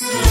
Bye.